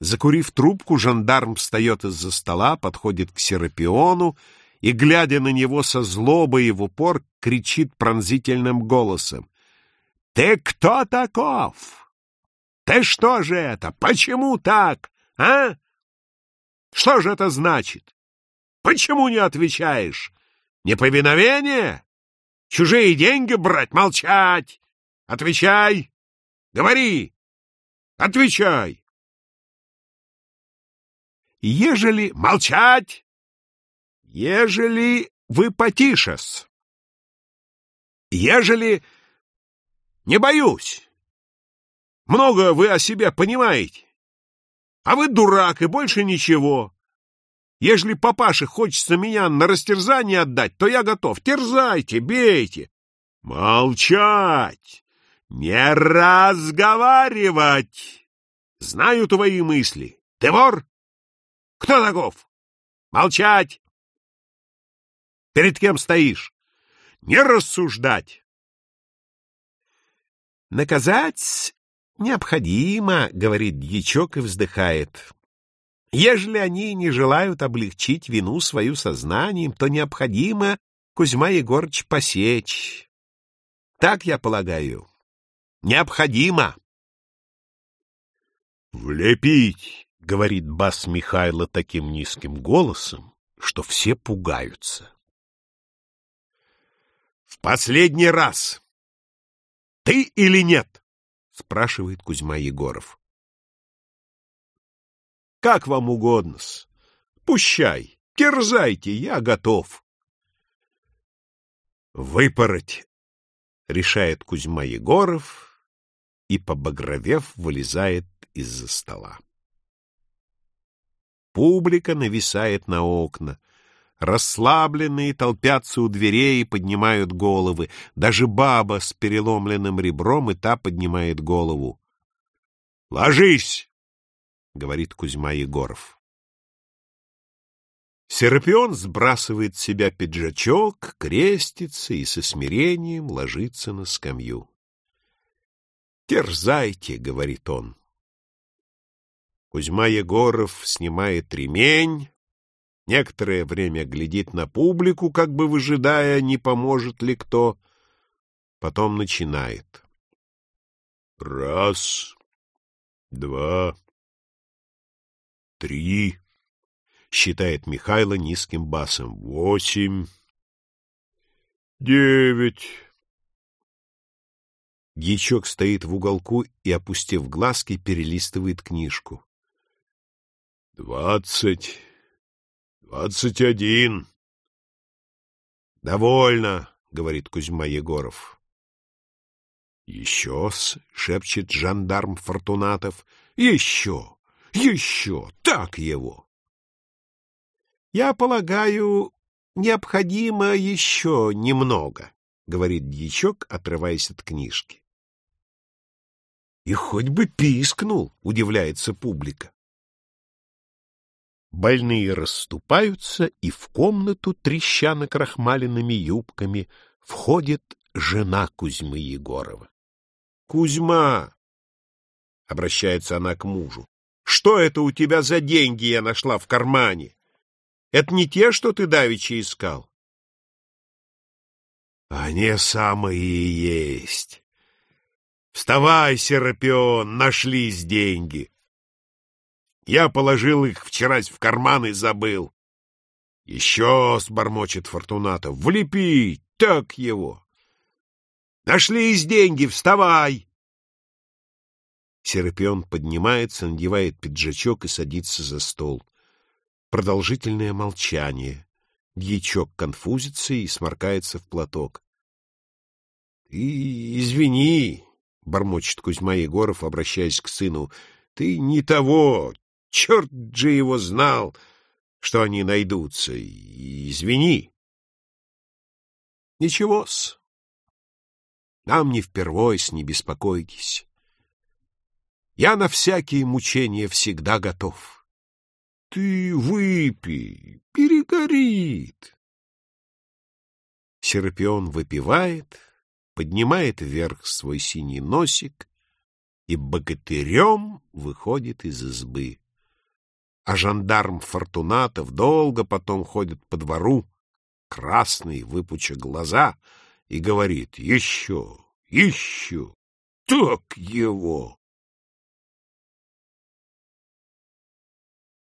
Закурив трубку, жандарм встает из-за стола, подходит к Серапиону и, глядя на него со злобой и в упор, кричит пронзительным голосом. «Ты кто таков? Ты что же это? Почему так, а? Что же это значит? Почему не отвечаешь? Неповиновение? Чужие деньги брать? Молчать! Отвечай! Говори! Отвечай!» Ежели молчать, ежели вы потишес, ежели не боюсь, много вы о себе понимаете, а вы дурак и больше ничего. Ежели папаше хочется меня на растерзание отдать, то я готов. Терзайте, бейте. Молчать, не разговаривать. Знаю твои мысли. Ты вор? Кто таков? Молчать! Перед кем стоишь? Не рассуждать! Наказать необходимо, — говорит дьячок и вздыхает. Ежели они не желают облегчить вину свою сознанием, то необходимо Кузьма Егорыч посечь. Так, я полагаю, необходимо. Влепить — говорит бас Михайла таким низким голосом, что все пугаются. «В последний раз! Ты или нет?» — спрашивает Кузьма Егоров. «Как вам угодно-с. Пущай, терзайте, я готов». «Выпороть!» — решает Кузьма Егоров и, побагровев, вылезает из-за стола. Публика нависает на окна. Расслабленные толпятся у дверей и поднимают головы. Даже баба с переломленным ребром и та поднимает голову. «Ложись!» — говорит Кузьма Егоров. Серапион сбрасывает с себя пиджачок, крестится и со смирением ложится на скамью. «Терзайте», — говорит он. Кузьма Егоров снимает ремень, некоторое время глядит на публику, как бы выжидая, не поможет ли кто, потом начинает. Раз, два, три, считает Михайло низким басом. Восемь, девять. Дьячок стоит в уголку и, опустив глазки, перелистывает книжку. Двадцать... двадцать один. Довольно, — говорит Кузьма Егоров. Еще-с, — шепчет жандарм Фортунатов. Еще, еще, так его. Я полагаю, необходимо еще немного, — говорит дьячок, отрываясь от книжки. И хоть бы пискнул, — удивляется публика. Больные расступаются, и в комнату, треща накрахмаленными юбками, входит жена Кузьмы Егорова. — Кузьма! — обращается она к мужу. — Что это у тебя за деньги я нашла в кармане? Это не те, что ты давеча искал? — Они самые и есть. Вставай, Серапион, нашлись деньги. Я положил их вчерась в карман и забыл. Еще, — сбормочет Фортунатов, — влепи, так его. Нашлись деньги, вставай! Серапион поднимается, надевает пиджачок и садится за стол. Продолжительное молчание. Дьячок конфузится и сморкается в платок. — Ты извини, — бормочет Кузьма Егоров, обращаясь к сыну, — ты не того, Черт же его знал, что они найдутся. Извини. Ничего-с. Нам не впервой-с, не беспокойтесь. Я на всякие мучения всегда готов. Ты выпей, перегорит. Серапион выпивает, поднимает вверх свой синий носик и богатырем выходит из избы. А жандарм Фортунатов долго потом ходит по двору, красный, выпуча глаза, и говорит «Еще, еще, так его!»